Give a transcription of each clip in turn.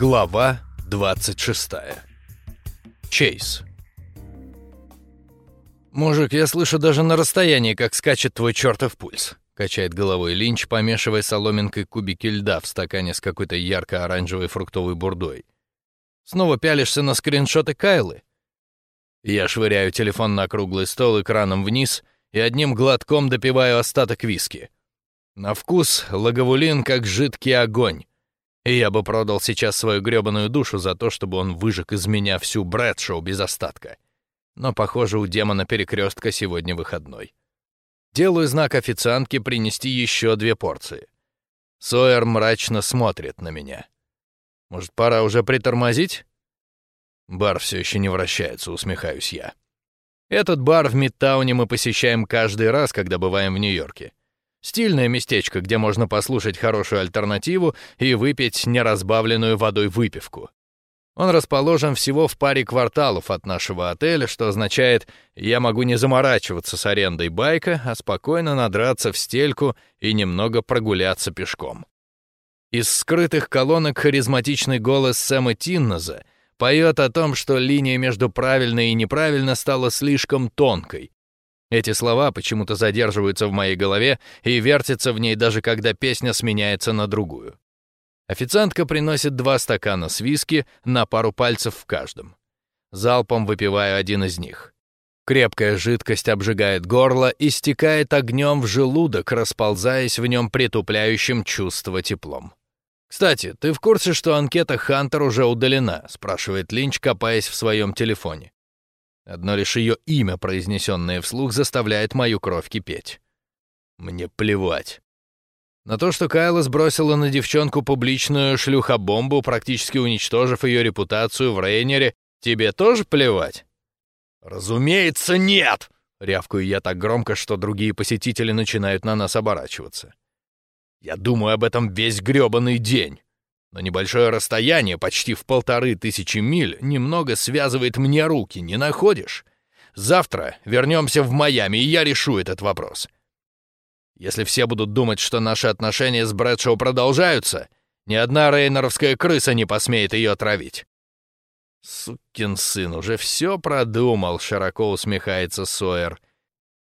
Глава 26. Чейз. «Мужик, я слышу даже на расстоянии, как скачет твой чертов пульс», — качает головой Линч, помешивая соломинкой кубики льда в стакане с какой-то ярко-оранжевой фруктовой бурдой. «Снова пялишься на скриншоты Кайлы?» Я швыряю телефон на круглый стол экраном вниз и одним глотком допиваю остаток виски. На вкус лаговулин как жидкий огонь. И я бы продал сейчас свою грёбаную душу за то, чтобы он выжег из меня всю Брэдшоу без остатка. Но, похоже, у демона перекрестка сегодня выходной. Делаю знак официантке принести еще две порции. Сойер мрачно смотрит на меня. Может, пора уже притормозить? Бар все еще не вращается, усмехаюсь я. Этот бар в Мидтауне мы посещаем каждый раз, когда бываем в Нью-Йорке. Стильное местечко, где можно послушать хорошую альтернативу и выпить неразбавленную водой выпивку. Он расположен всего в паре кварталов от нашего отеля, что означает, я могу не заморачиваться с арендой байка, а спокойно надраться в стельку и немного прогуляться пешком. Из скрытых колонок харизматичный голос Сэма Тинноза поет о том, что линия между правильно и неправильно стала слишком тонкой, эти слова почему-то задерживаются в моей голове и вертятся в ней даже когда песня сменяется на другую. Официантка приносит два стакана с виски на пару пальцев в каждом. Залпом выпиваю один из них. Крепкая жидкость обжигает горло и стекает огнем в желудок, расползаясь в нем притупляющим чувство теплом. «Кстати, ты в курсе, что анкета Хантер уже удалена?» — спрашивает Линч, копаясь в своем телефоне. Одно лишь ее имя, произнесенное вслух, заставляет мою кровь кипеть. Мне плевать. На то, что Кайла сбросила на девчонку публичную шлюхобомбу, практически уничтожив ее репутацию в Рейнере, тебе тоже плевать? Разумеется, нет! Рявкаю я так громко, что другие посетители начинают на нас оборачиваться. Я думаю об этом весь грёбаный день. Но небольшое расстояние, почти в полторы тысячи миль, немного связывает мне руки, не находишь? Завтра вернемся в Майами, и я решу этот вопрос. Если все будут думать, что наши отношения с Брэдшоу продолжаются, ни одна рейнеровская крыса не посмеет ее отравить. «Сукин сын, уже все продумал», — широко усмехается Сойер.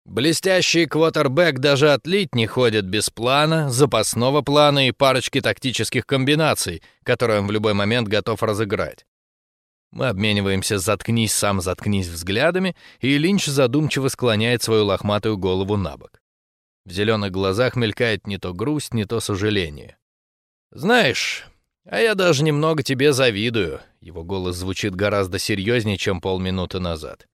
Блестящий квотербек даже отлить не ходит без плана, запасного плана и парочки тактических комбинаций, которые он в любой момент готов разыграть. Мы обмениваемся «заткнись, сам заткнись» взглядами, и Линч задумчиво склоняет свою лохматую голову на бок. В зеленых глазах мелькает не то грусть, не то сожаление. «Знаешь, а я даже немного тебе завидую», — его голос звучит гораздо серьезнее, чем полминуты назад.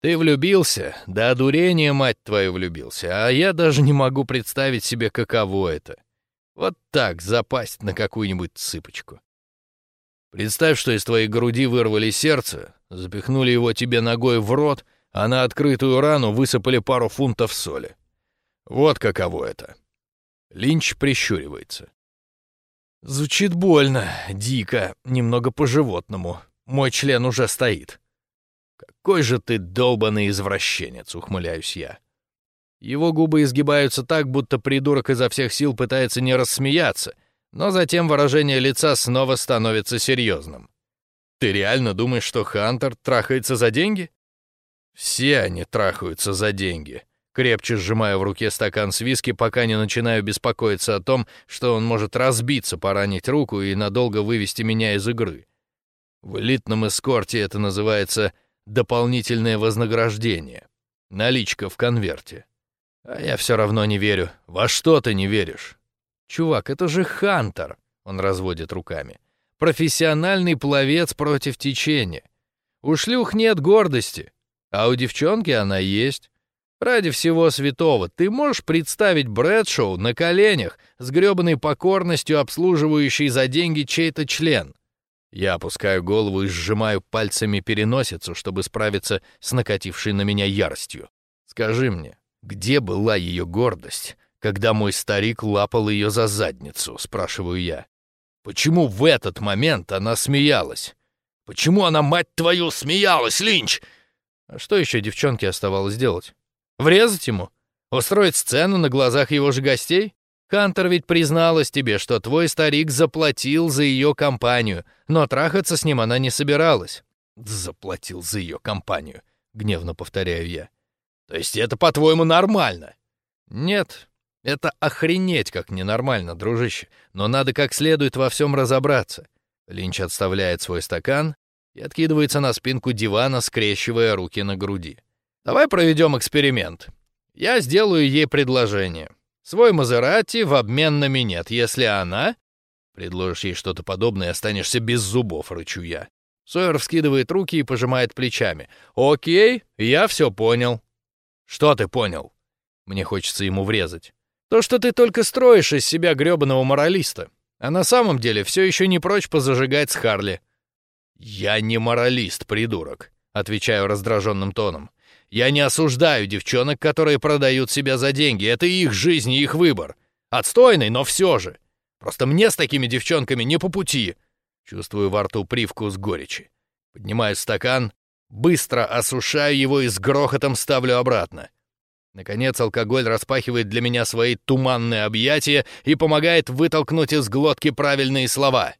Ты влюбился, да одурение, мать твою, влюбился, а я даже не могу представить себе, каково это. Вот так запасть на какую-нибудь цыпочку. Представь, что из твоей груди вырвали сердце, запихнули его тебе ногой в рот, а на открытую рану высыпали пару фунтов соли. Вот каково это. Линч прищуривается. Звучит больно, дико, немного по-животному. Мой член уже стоит. «Какой же ты долбанный извращенец!» — ухмыляюсь я. Его губы изгибаются так, будто придурок изо всех сил пытается не рассмеяться, но затем выражение лица снова становится серьезным. «Ты реально думаешь, что Хантер трахается за деньги?» «Все они трахаются за деньги», крепче сжимая в руке стакан с виски, пока не начинаю беспокоиться о том, что он может разбиться, поранить руку и надолго вывести меня из игры. В элитном эскорте это называется дополнительное вознаграждение. Наличка в конверте. А я все равно не верю. Во что ты не веришь? Чувак, это же Хантер, он разводит руками. Профессиональный пловец против течения. У шлюх нет гордости, а у девчонки она есть. Ради всего святого, ты можешь представить Брэдшоу на коленях с грёбаной покорностью обслуживающий за деньги чей-то член? Я опускаю голову и сжимаю пальцами переносицу, чтобы справиться с накатившей на меня яростью. Скажи мне, где была ее гордость, когда мой старик лапал ее за задницу, спрашиваю я. Почему в этот момент она смеялась? Почему она, мать твою, смеялась, Линч? А что еще девчонке оставалось делать? Врезать ему? Устроить сцену на глазах его же гостей? Хантер ведь призналась тебе, что твой старик заплатил за ее компанию, но трахаться с ним она не собиралась. Заплатил за ее компанию, гневно повторяю я. То есть это, по-твоему, нормально? Нет, это охренеть как ненормально, дружище, но надо как следует во всем разобраться. Линч отставляет свой стакан и откидывается на спинку дивана, скрещивая руки на груди. Давай проведем эксперимент. Я сделаю ей предложение. Свой Мазерати в обмен на минет, если она... Предложишь ей что-то подобное, останешься без зубов, рычу я. Сойер вскидывает руки и пожимает плечами. «Окей, я все понял». «Что ты понял?» Мне хочется ему врезать. «То, что ты только строишь из себя грёбаного моралиста, а на самом деле все еще не прочь позажигать с Харли». «Я не моралист, придурок», — отвечаю раздраженным тоном. Я не осуждаю девчонок, которые продают себя за деньги. Это их жизнь и их выбор. Отстойный, но все же. Просто мне с такими девчонками не по пути. Чувствую во рту привкус горечи. Поднимаю стакан, быстро осушаю его и с грохотом ставлю обратно. Наконец алкоголь распахивает для меня свои туманные объятия и помогает вытолкнуть из глотки правильные слова.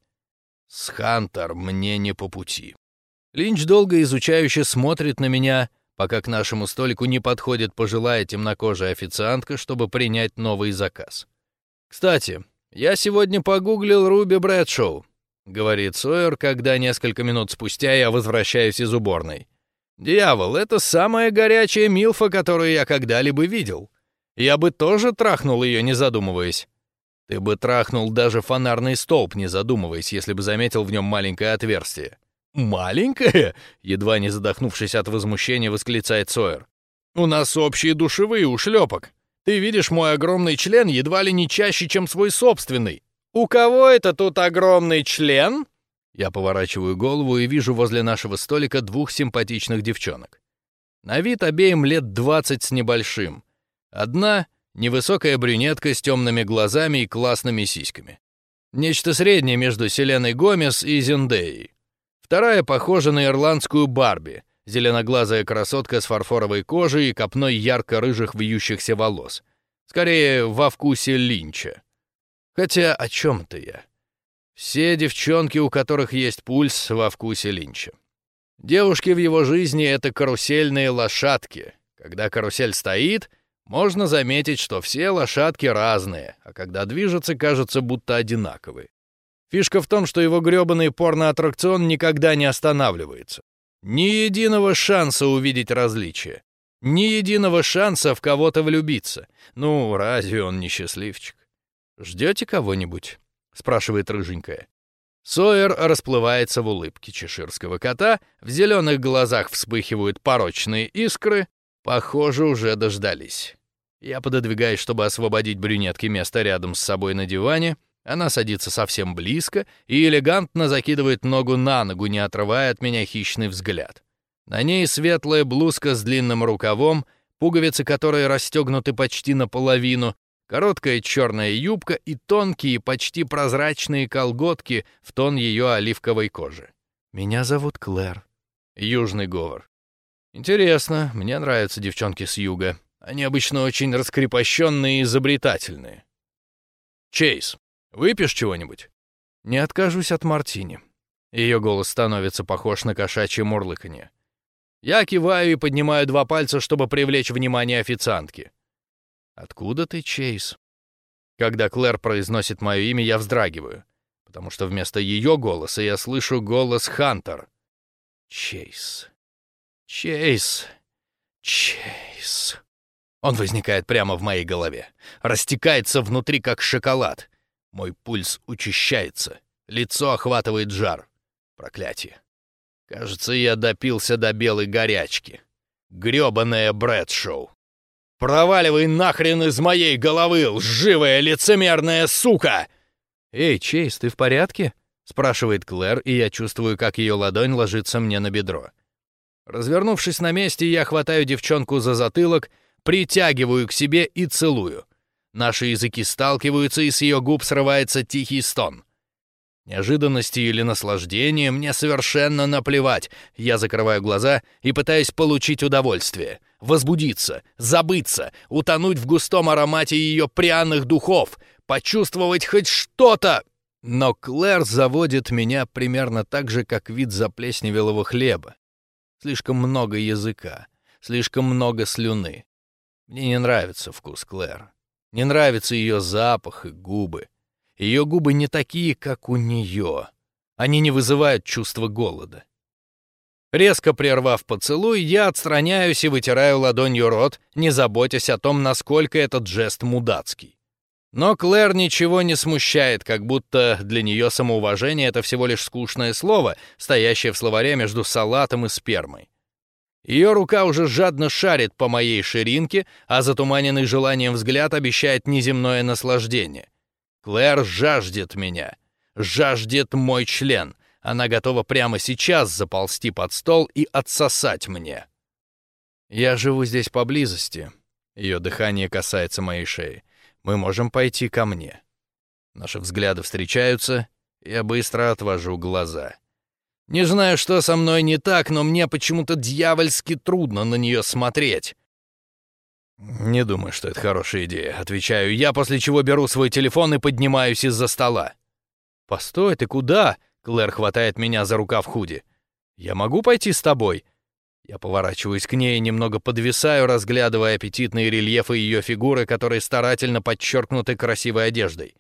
«С Хантер мне не по пути». Линч долго изучающе смотрит на меня, пока к нашему столику не подходит пожилая темнокожая официантка, чтобы принять новый заказ. «Кстати, я сегодня погуглил Руби Брэдшоу», — говорит Сойер, когда несколько минут спустя я возвращаюсь из уборной. «Дьявол, это самая горячая милфа, которую я когда-либо видел. Я бы тоже трахнул ее, не задумываясь. Ты бы трахнул даже фонарный столб, не задумываясь, если бы заметил в нем маленькое отверстие. «Маленькая?» — едва не задохнувшись от возмущения, восклицает Сойер. «У нас общие душевые у шлепок. Ты видишь мой огромный член едва ли не чаще, чем свой собственный. У кого это тут огромный член?» Я поворачиваю голову и вижу возле нашего столика двух симпатичных девчонок. На вид обеим лет двадцать с небольшим. Одна — невысокая брюнетка с темными глазами и классными сиськами. Нечто среднее между Селеной Гомес и Зендеей. Вторая похожа на ирландскую Барби, зеленоглазая красотка с фарфоровой кожей и копной ярко-рыжих вьющихся волос. Скорее, во вкусе линча. Хотя о чем-то я. Все девчонки, у которых есть пульс, во вкусе линча. Девушки в его жизни — это карусельные лошадки. Когда карусель стоит, можно заметить, что все лошадки разные, а когда движутся, кажутся будто одинаковые. Фишка в том, что его грёбаный порно-аттракцион никогда не останавливается. Ни единого шанса увидеть различия. Ни единого шанса в кого-то влюбиться. Ну, разве он не счастливчик? «Ждете кого-нибудь?» — спрашивает рыженькая. Сойер расплывается в улыбке чеширского кота, в зеленых глазах вспыхивают порочные искры. Похоже, уже дождались. Я пододвигаюсь, чтобы освободить брюнетке место рядом с собой на диване — она садится совсем близко и элегантно закидывает ногу на ногу, не отрывая от меня хищный взгляд. На ней светлая блузка с длинным рукавом, пуговицы которой расстегнуты почти наполовину, короткая черная юбка и тонкие, почти прозрачные колготки в тон ее оливковой кожи. «Меня зовут Клэр». Южный говор. «Интересно, мне нравятся девчонки с юга. Они обычно очень раскрепощенные и изобретательные». «Чейз, Выпьешь чего-нибудь?» «Не откажусь от мартини». Ее голос становится похож на кошачье мурлыканье. Я киваю и поднимаю два пальца, чтобы привлечь внимание официантки. «Откуда ты, Чейз?» Когда Клэр произносит мое имя, я вздрагиваю, потому что вместо ее голоса я слышу голос Хантер. «Чейз. Чейз. Чейз». Он возникает прямо в моей голове, растекается внутри, как шоколад. Мой пульс учащается, лицо охватывает жар. Проклятие. Кажется, я допился до белой горячки. Грёбаное Брэдшоу. Проваливай нахрен из моей головы, лживая лицемерная сука! Эй, Чейз, ты в порядке? спрашивает Клэр, и я чувствую, как ее ладонь ложится мне на бедро. Развернувшись на месте, я хватаю девчонку за затылок, притягиваю к себе и целую. Наши языки сталкиваются, и с ее губ срывается тихий стон. Неожиданности или наслаждения мне совершенно наплевать. Я закрываю глаза и пытаюсь получить удовольствие. Возбудиться, забыться, утонуть в густом аромате ее пряных духов, почувствовать хоть что-то. Но Клэр заводит меня примерно так же, как вид заплесневелого хлеба. Слишком много языка, слишком много слюны. Мне не нравится вкус Клэр. Не нравится ее запах и губы. Ее губы не такие, как у нее. Они не вызывают чувства голода. Резко прервав поцелуй, я отстраняюсь и вытираю ладонью рот, не заботясь о том, насколько этот жест мудацкий. Но Клэр ничего не смущает, как будто для нее самоуважение — это всего лишь скучное слово, стоящее в словаре между салатом и спермой. Ее рука уже жадно шарит по моей ширинке, а затуманенный желанием взгляд обещает неземное наслаждение. Клэр жаждет меня, жаждет мой член. Она готова прямо сейчас заползти под стол и отсосать мне. Я живу здесь поблизости. Ее дыхание касается моей шеи. Мы можем пойти ко мне. Наши взгляды встречаются, я быстро отвожу глаза. Не знаю, что со мной не так, но мне почему-то дьявольски трудно на нее смотреть. «Не думаю, что это хорошая идея», — отвечаю я, после чего беру свой телефон и поднимаюсь из-за стола. «Постой, ты куда?» — Клэр хватает меня за рукав худи. «Я могу пойти с тобой?» Я поворачиваюсь к ней и немного подвисаю, разглядывая аппетитные рельефы ее фигуры, которые старательно подчеркнуты красивой одеждой.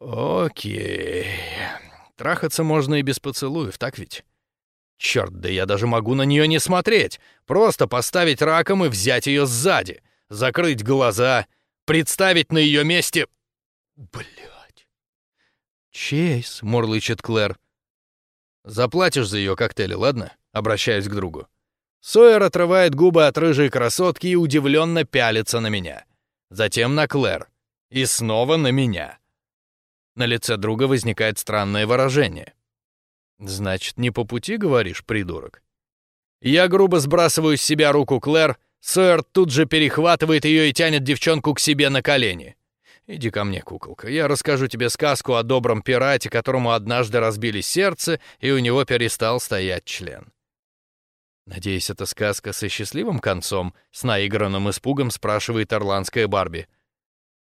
«Окей. Трахаться можно и без поцелуев, так ведь?» Черт, да я даже могу на нее не смотреть. Просто поставить раком и взять ее сзади. Закрыть глаза, представить на ее месте... Блять. Чейз, мурлычет Клэр. Заплатишь за ее коктейли, ладно? Обращаюсь к другу. Сойер отрывает губы от рыжей красотки и удивленно пялится на меня. Затем на Клэр. И снова на меня. На лице друга возникает странное выражение. «Значит, не по пути, говоришь, придурок?» Я грубо сбрасываю с себя руку Клэр, Сойер тут же перехватывает ее и тянет девчонку к себе на колени. «Иди ко мне, куколка, я расскажу тебе сказку о добром пирате, которому однажды разбили сердце, и у него перестал стоять член». «Надеюсь, это сказка со счастливым концом?» — с наигранным испугом спрашивает ирландская Барби.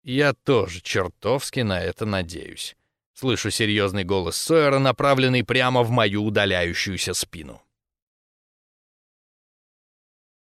«Я тоже чертовски на это надеюсь». Слышу серьезный голос Сойера, направленный прямо в мою удаляющуюся спину.